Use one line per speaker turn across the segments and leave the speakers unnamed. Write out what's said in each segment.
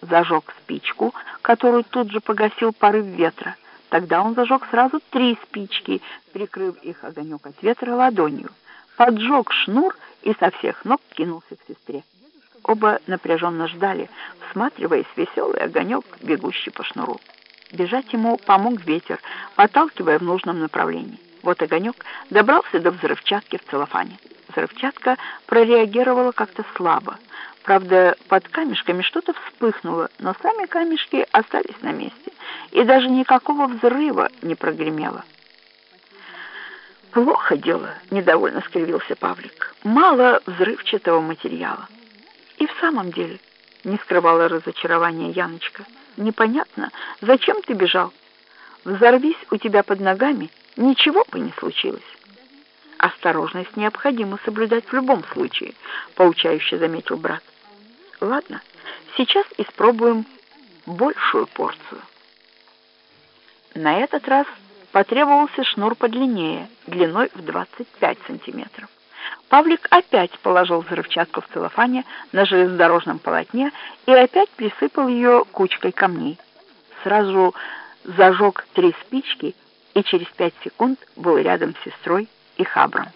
зажег спичку, которую тут же погасил порыв ветра. Тогда он зажег сразу три спички, прикрыв их огонек от ветра ладонью, поджег шнур и со всех ног кинулся к сестре. Оба напряженно ждали, всматриваясь в веселый огонек, бегущий по шнуру. Бежать ему помог ветер, подталкивая в нужном направлении. Вот огонек добрался до взрывчатки в целлофане. Взрывчатка прореагировала как-то слабо. Правда, под камешками что-то вспыхнуло, но сами камешки остались на месте, и даже никакого взрыва не прогремело. «Плохо дело», — недовольно скривился Павлик. «Мало взрывчатого материала». «И в самом деле», — не скрывала разочарование Яночка, «непонятно, зачем ты бежал? Взорвись у тебя под ногами, ничего бы не случилось». «Осторожность необходимо соблюдать в любом случае», — поучающе заметил брат. «Ладно, сейчас испробуем большую порцию». На этот раз потребовался шнур подлиннее, длиной в 25 сантиметров. Павлик опять положил взрывчатку в целлофане на железнодорожном полотне и опять присыпал ее кучкой камней. Сразу зажег три спички и через пять секунд был рядом с сестрой и Хабром.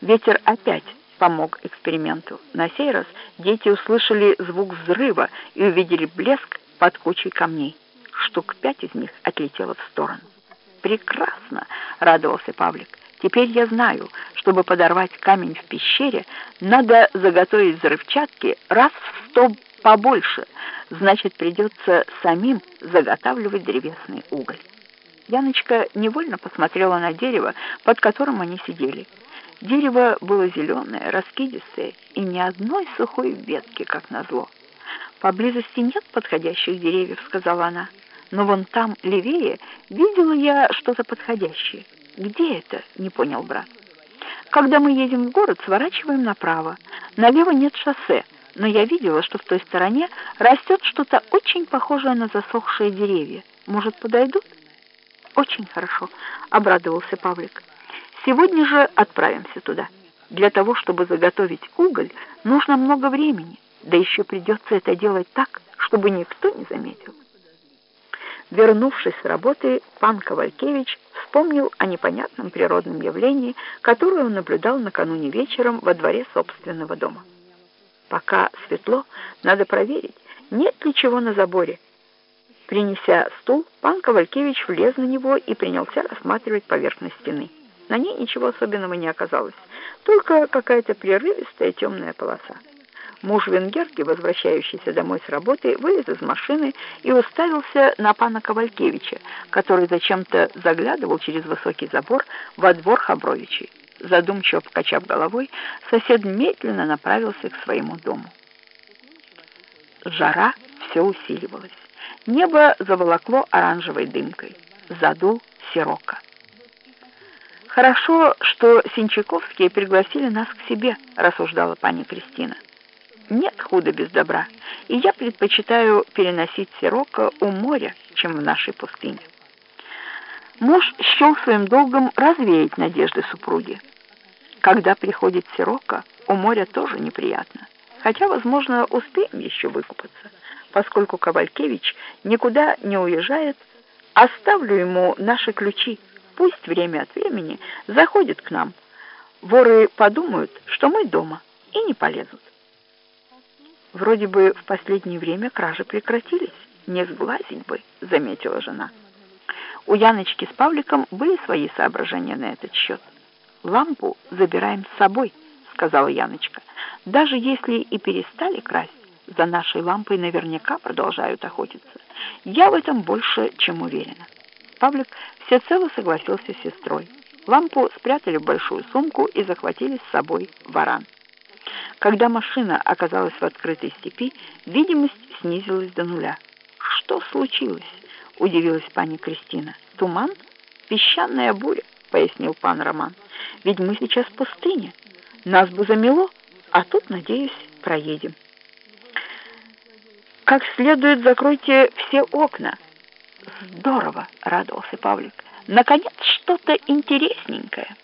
Ветер опять помог эксперименту. На сей раз дети услышали звук взрыва и увидели блеск под кучей камней. Штук пять из них отлетело в сторону. «Прекрасно!» — радовался Павлик. «Теперь я знаю, чтобы подорвать камень в пещере, надо заготовить взрывчатки раз в сто побольше. Значит, придется самим заготавливать древесный уголь». Яночка невольно посмотрела на дерево, под которым они сидели. Дерево было зеленое, раскидистое и ни одной сухой ветки, как назло. «Поблизости нет подходящих деревьев», — сказала она. «Но вон там, левее, видела я что-то подходящее». «Где это?» — не понял брат. «Когда мы едем в город, сворачиваем направо. Налево нет шоссе, но я видела, что в той стороне растет что-то очень похожее на засохшие деревья. Может, подойдут?» «Очень хорошо», — обрадовался Павлик. «Сегодня же отправимся туда. Для того, чтобы заготовить уголь, нужно много времени, да еще придется это делать так, чтобы никто не заметил». Вернувшись с работы, пан Ковалькевич вспомнил о непонятном природном явлении, которое он наблюдал накануне вечером во дворе собственного дома. Пока светло, надо проверить, нет ли чего на заборе, Принеся стул, пан Ковалькевич влез на него и принялся рассматривать поверхность стены. На ней ничего особенного не оказалось, только какая-то прерывистая темная полоса. Муж венгерки, возвращающийся домой с работы, вылез из машины и уставился на пана Ковалькевича, который зачем-то заглядывал через высокий забор во двор Хабровичей. Задумчиво покачав головой, сосед медленно направился к своему дому. Жара все усиливалась. Небо заволокло оранжевой дымкой. Задул сирока. «Хорошо, что Синчаковские пригласили нас к себе», — рассуждала пани Кристина. «Нет худа без добра, и я предпочитаю переносить сирока у моря, чем в нашей пустыне». Муж счел своим долгом развеять надежды супруги. Когда приходит сирока, у моря тоже неприятно, хотя, возможно, успеем еще выкупаться поскольку Ковалькевич никуда не уезжает, оставлю ему наши ключи. Пусть время от времени заходит к нам. Воры подумают, что мы дома, и не полезут. Вроде бы в последнее время кражи прекратились. Не сглазить бы, заметила жена. У Яночки с Павликом были свои соображения на этот счет. «Лампу забираем с собой», — сказала Яночка. «Даже если и перестали красть, за нашей лампой наверняка продолжают охотиться. Я в этом больше чем уверена. Павлик всецело согласился с сестрой. Лампу спрятали в большую сумку и захватили с собой варан. Когда машина оказалась в открытой степи, видимость снизилась до нуля. «Что случилось?» — удивилась пани Кристина. «Туман? Песчаная буря», — пояснил пан Роман. «Ведь мы сейчас в пустыне. Нас бы замело, а тут, надеюсь, проедем» как следует закройте все окна. Здорово, радовался Павлик. Наконец что-то интересненькое.